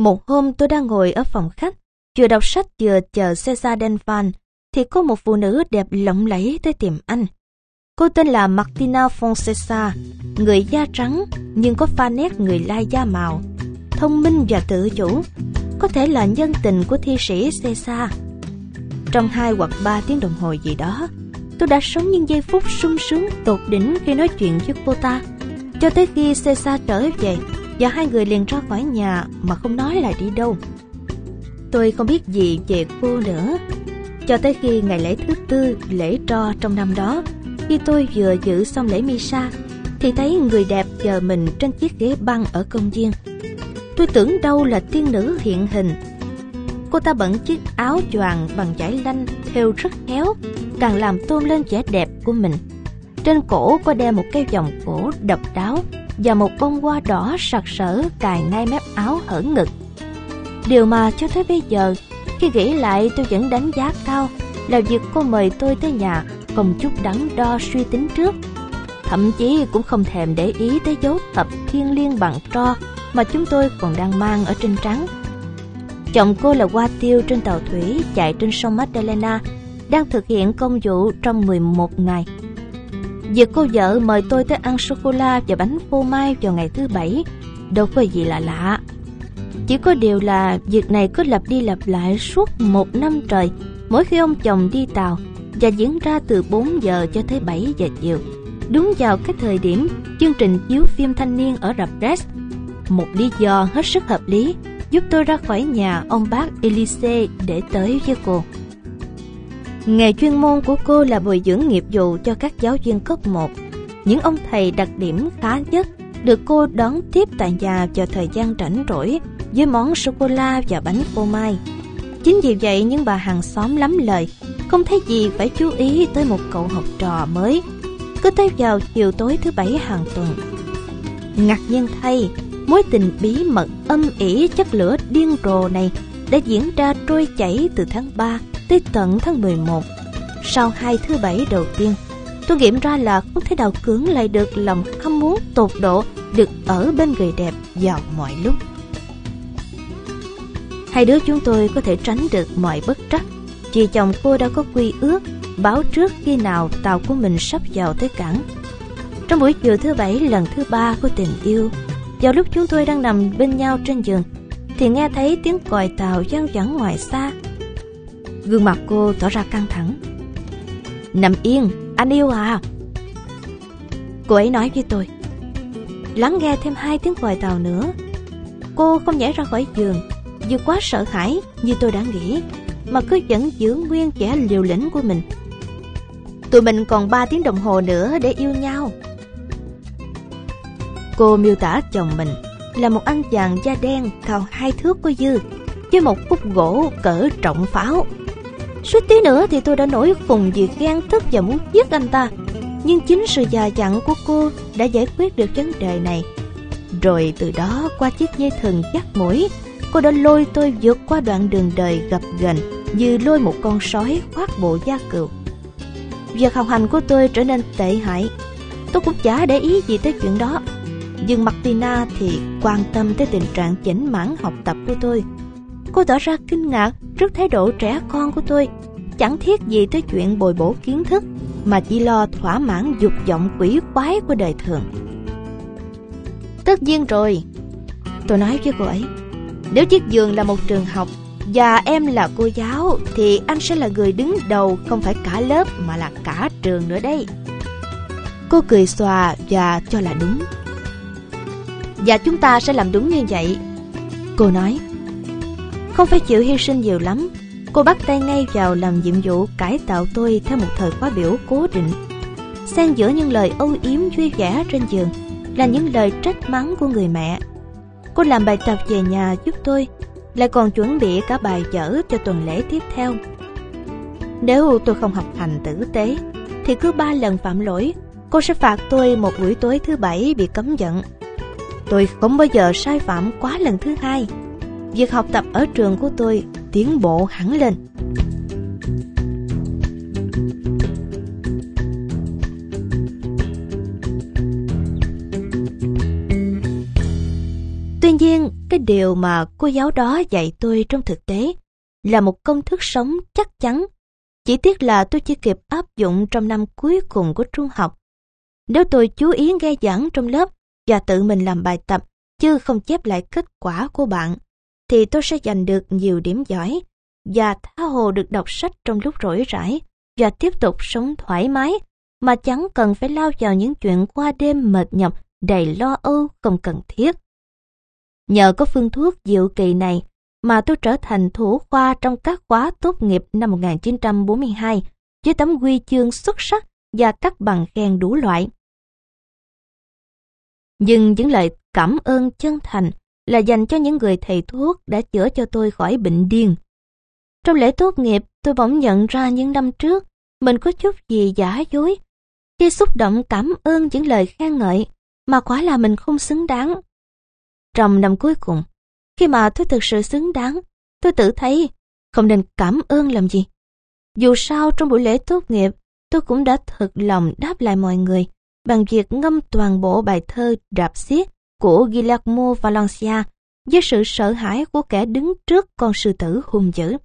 Một hôm tôi đang ngồi ở phòng khách, vừa đọc sách vừa chờ Cesar Denvan, thì có một phụ nữ đẹp lộng lẫy tới tìm anh. Cô tên là Martina Fonseca, người da trắng nhưng có pha nét người lai da màu, thông minh và tự chủ, có thể là nhân tình của thi sĩ Caesar. Trong hai hoặc ba tiếng đồng hồ gì đó, tôi đã sống những giây phút sung sướng tột đỉnh khi nói chuyện với cô ta. Cho tới khi Caesar trở về và hai người liền ra khỏi nhà mà không nói là đi đâu. Tôi không biết gì về cô nữa. Cho tới khi ngày lễ thứ tư, lễ tro trong năm đó, khi tôi vừa giữ xong lễ Misa, thì thấy người đẹp chờ mình trên chiếc ghế băng ở công viên. Tôi tưởng đâu là tiên nữ hiện hình. Cô ta bận chiếc áo choàng bằng vải lanh thêu rất khéo, càng làm tôn lên vẻ đẹp của mình. Trên cổ có đeo một cây vòng cổ độc đáo và một bông hoa đỏ sặc sỡ cài ngay mép áo hở ngực. Điều mà cho tới bây giờ, khi nghĩ lại tôi vẫn đánh giá cao là việc cô mời tôi tới nhà không chút đắn đo suy tính trước. Thậm chí cũng không thèm để ý tới dấu tập thiên liêng bằng tro mà chúng tôi còn đang mang ở trên trắng. Chồng cô là Hoa Tiêu trên tàu thủy chạy trên sông Magdalena, đang thực hiện công vụ trong 11 ngày. Việc cô vợ mời tôi tới ăn sô-cô-la và bánh phô mai vào ngày thứ bảy, đâu có gì là lạ. Chỉ có điều là việc này cứ lặp đi lặp lại suốt một năm trời, mỗi khi ông chồng đi tàu và diễn ra từ 4 giờ cho tới 7 giờ chiều. Đúng vào cái thời điểm chương trình chiếu phim thanh niên ở rạp Red. Một lý do hết sức hợp lý giúp tôi ra khỏi nhà ông bác Elise để tới với cô. Nghề chuyên môn của cô là bồi dưỡng nghiệp vụ cho các giáo viên cấp 1. Những ông thầy đặc điểm khá nhất được cô đón tiếp tại nhà vào thời gian rảnh rỗi với món sô-cô-la và bánh phô mai. Chính vì vậy những bà hàng xóm lắm lời, không thấy gì phải chú ý tới một cậu học trò mới. Cứ tới vào chiều tối thứ bảy hàng tuần. Ngạc nhiên thay, mối tình bí mật âm ỉ chất lửa điên rồ này đã diễn ra trôi chảy từ tháng 3 tới tận tháng 11. Sau hai thứ bảy đầu tiên, tôi nghiệm ra là không thể nào cưỡng lại được lòng ham muốn tột độ được ở bên người đẹp vào mọi lúc. Hai đứa chúng tôi có thể tránh được mọi bất trắc vì chồng cô đã có quy ước báo trước khi nào tàu của mình sắp vào tới cảng. Trong buổi chiều thứ bảy lần thứ ba của tình yêu, vào lúc chúng tôi đang nằm bên nhau trên giường, thì nghe thấy tiếng còi tàu vang vẳng ngoài xa. Gương mặt cô tỏ ra căng thẳng. Nằm yên, anh yêu à. Cô ấy nói với tôi. Lắng nghe thêm hai tiếng còi tàu nữa. Cô không nhảy ra khỏi giường dù quá sợ hãi như tôi đã nghĩ mà cứ vẫn giữ nguyên vẻ liều lĩnh của mình. Tụi mình còn 3 tiếng đồng hồ nữa để yêu nhau. Cô miêu tả chồng mình là một anh chàng da đen cao hai thước có dư với một khúc gỗ cỡ trọng pháo. Suýt tí nữa thì tôi đã nổi phùng vì ghen tức và muốn giết anh ta. Nhưng chính sự già dặn của cô đã giải quyết được vấn đề này. Rồi từ đó qua chiếc dây thừng dắt mũi, cô đã lôi tôi vượt qua đoạn đường đời gập ghềnh như lôi một con sói khoác bộ da cừu. Việc học hành của tôi trở nên tệ hại. Tôi cũng chả để ý gì tới chuyện đó. Nhưng Martina thì quan tâm tới tình trạng chỉnh mãn học tập của tôi. Cô tỏ ra kinh ngạc trước thái độ trẻ con của tôi. Chẳng thiết gì tới chuyện bồi bổ kiến thức mà chỉ lo thỏa mãn dục vọng quỷ quái của đời thường. Tất nhiên rồi, tôi nói với cô ấy. Nếu chiếc giường là một trường học và em là cô giáo thì anh sẽ là người đứng đầu không phải cả lớp mà là cả trường nữa đây. Cô cười xòa và cho là đúng. Và chúng ta sẽ làm đúng như vậy. Cô nói. Không phải chịu hy sinh nhiều lắm. Cô bắt tay ngay vào làm nhiệm vụ cải tạo tôi theo một thời khóa biểu cố định. Xen giữa những lời âu yếm vui vẻ trên giường là những lời trách mắng của người mẹ. Cô làm bài tập về nhà giúp tôi lại còn chuẩn bị cả bài vở cho tuần lễ tiếp theo. Nếu tôi không học hành tử tế, thì cứ ba lần phạm lỗi, cô sẽ phạt tôi một buổi tối thứ bảy bị cấm giận. Tôi không bao giờ sai phạm quá lần thứ hai. Việc học tập ở trường của tôi tiến bộ hẳn lên. Tuy nhiên, cái điều mà cô giáo đó dạy tôi trong thực tế là một công thức sống chắc chắn. Chỉ tiếc là tôi chưa kịp áp dụng trong năm cuối cùng của trung học. Nếu tôi chú ý nghe giảng trong lớp và tự mình làm bài tập, chứ không chép lại kết quả của bạn, thì tôi sẽ giành được nhiều điểm giỏi và tha hồ được đọc sách trong lúc rỗi rãi và tiếp tục sống thoải mái, mà chẳng cần phải lao vào những chuyện qua đêm mệt nhọc, đầy lo âu, không cần thiết. Nhờ có phương thuốc diệu kỳ này mà tôi trở thành thủ khoa trong các khóa tốt nghiệp năm 1942 với tấm huy chương xuất sắc và các bằng khen đủ loại. Nhưng những lời cảm ơn chân thành là dành cho những người thầy thuốc đã chữa cho tôi khỏi bệnh điên. Trong lễ tốt nghiệp, tôi bỗng nhận ra những năm trước mình có chút gì giả dối khi xúc động cảm ơn những lời khen ngợi mà quả là mình không xứng đáng. Trong năm cuối cùng, khi mà tôi thực sự xứng đáng, tôi tự thấy không nên cảm ơn làm gì. Dù sao trong buổi lễ tốt nghiệp, tôi cũng đã thật lòng đáp lại mọi người bằng việc ngâm toàn bộ bài thơ Đạp xiết của Guillermo Valencia với sự sợ hãi của kẻ đứng trước con sư tử hung dữ.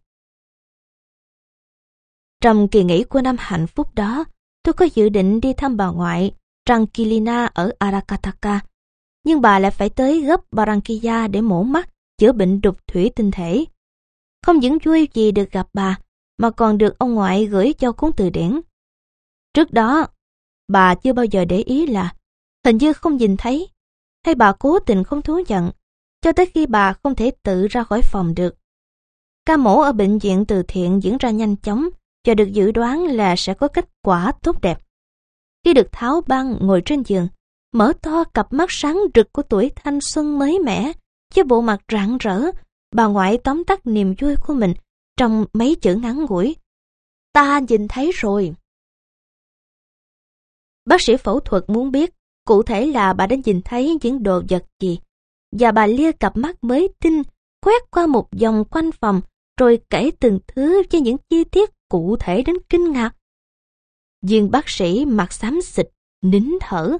Trong kỳ nghỉ của năm hạnh phúc đó, tôi có dự định đi thăm bà ngoại Tranquilina ở Aracataca, nhưng bà lại phải tới gấp Barranquilla để mổ mắt, chữa bệnh đục thủy tinh thể. Không những vui gì được gặp bà, mà còn được ông ngoại gửi cho cuốn từ điển. Trước đó, bà chưa bao giờ để ý là hình như không nhìn thấy, hay bà cố tình không thú nhận, cho tới khi bà không thể tự ra khỏi phòng được. Ca mổ ở bệnh viện từ thiện diễn ra nhanh chóng và được dự đoán là sẽ có kết quả tốt đẹp. Khi được tháo băng ngồi trên giường, mở to cặp mắt sáng rực của tuổi thanh xuân mới mẻ, với bộ mặt rạng rỡ, bà ngoại tóm tắt niềm vui của mình trong mấy chữ ngắn ngủi. Ta nhìn thấy rồi. Bác sĩ phẫu thuật muốn biết cụ thể là bà đã nhìn thấy những đồ vật gì. Và bà lia cặp mắt mới tinh, quét qua một vòng quanh phòng, rồi kể từng thứ với những chi tiết cụ thể đến kinh ngạc. Viên bác sĩ mặt xám xịt, nín thở.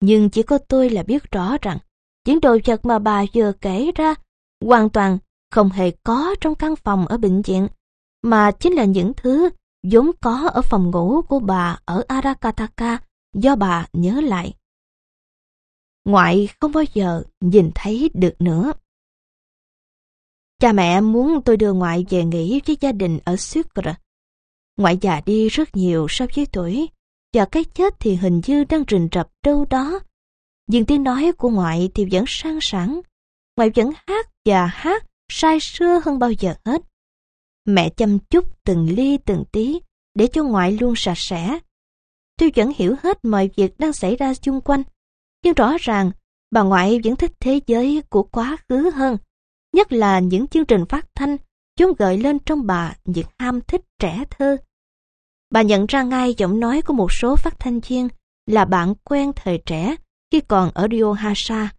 Nhưng chỉ có tôi là biết rõ rằng những đồ vật mà bà vừa kể ra hoàn toàn không hề có trong căn phòng ở bệnh viện, mà chính là những thứ vốn có ở phòng ngủ của bà ở Arakataka do bà nhớ lại. Ngoại không bao giờ nhìn thấy được nữa. Cha mẹ muốn tôi đưa ngoại về nghỉ với gia đình ở Sucre. Ngoại già đi rất nhiều so với tuổi, và cái chết thì hình như đang rình rập đâu đó. Nhưng tiếng nói của ngoại thì vẫn sang sảng. Ngoại vẫn hát và hát sai xưa hơn bao giờ hết. Mẹ chăm chút từng ly từng tí để cho ngoại luôn sạch sẽ. Tôi vẫn hiểu hết mọi việc đang xảy ra xung quanh. Nhưng rõ ràng, bà ngoại vẫn thích thế giới của quá khứ hơn. Nhất là những chương trình phát thanh, chúng gợi lên trong bà những ham thích trẻ thơ. Bà nhận ra ngay giọng nói của một số phát thanh viên là bạn quen thời trẻ khi còn ở Rio Hasa.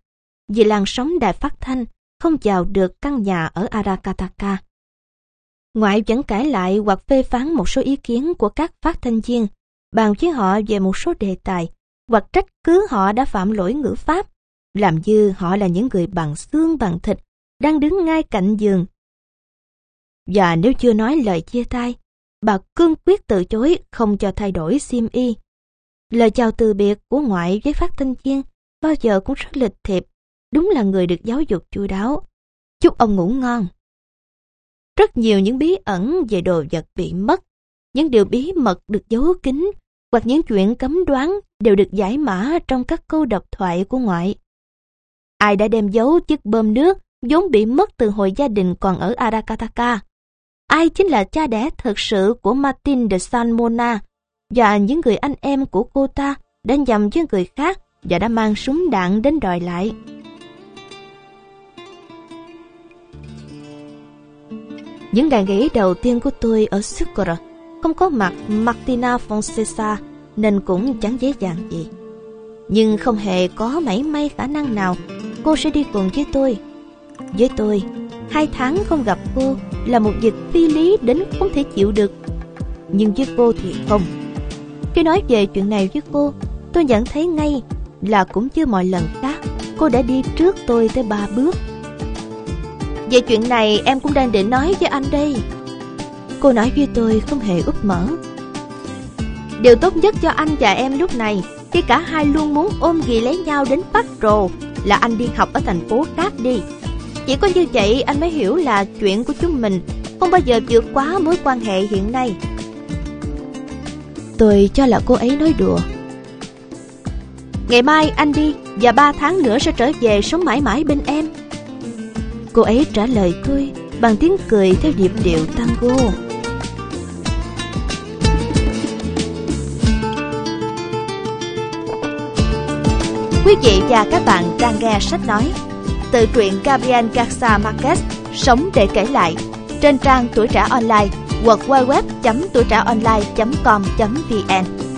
Vì làn sóng đài phát thanh không vào được căn nhà ở Arakataka. Ngoại vẫn cãi lại hoặc phê phán một số ý kiến của các phát thanh viên, bàn với họ về một số đề tài, hoặc trách cứ họ đã phạm lỗi ngữ pháp, làm như họ là những người bằng xương bằng thịt, đang đứng ngay cạnh giường. Và nếu chưa nói lời chia tay, bà cương quyết từ chối không cho thay đổi sim y. Lời chào từ biệt của ngoại với phát thanh viên bao giờ cũng rất lịch thiệp, đúng là người được giáo dục chu đáo. Chúc ông ngủ ngon. Rất nhiều những bí ẩn về đồ vật bị mất, những điều bí mật được giấu kín, hoặc những chuyện cấm đoán đều được giải mã trong các câu độc thoại của ngoại. Ai đã đem giấu chiếc bơm nước vốn bị mất từ hồi gia đình còn ở Arakataka Ai chính là cha đẻ thật sự của Martin de Salmona và những người anh em của cô ta đã nhầm với người khác và đã mang súng đạn đến đòi lại. Những ngày nghỉ đầu tiên của tôi ở Sucre không có mặt Martina Fonseca nên cũng chẳng dễ dàng gì. Nhưng không hề có mảy may khả năng nào cô sẽ đi cùng với tôi. Với tôi, hai tháng không gặp cô là một việc phi lý đến không thể chịu được. Nhưng với cô thì không. Khi nói về chuyện này với cô, tôi nhận thấy ngay là cũng chưa mọi lần khác cô đã đi trước tôi tới ba bước Về chuyện này em cũng đang định nói với anh đây. Cô nói với tôi không hề úp mở. Điều tốt nhất cho anh và em lúc này, khi cả hai luôn muốn ôm ghì lấy nhau đến Bắc rồ là anh đi học ở thành phố khác đi. Chỉ có như vậy anh mới hiểu là chuyện của chúng mình, không bao giờ vượt quá mối quan hệ hiện nay. Tôi cho là cô ấy nói đùa. Ngày mai anh đi, và ba tháng nữa sẽ trở về sống mãi mãi bên em. Cô ấy trả lời tôi bằng tiếng cười theo nhịp điệu tango. Quý vị và các bạn đang nghe sách nói Tự truyện Gabriel Garcia Marquez, Sống để kể lại, Trên trang tuổi trẻ online hoặc www.tuổi trẻ online.com.vn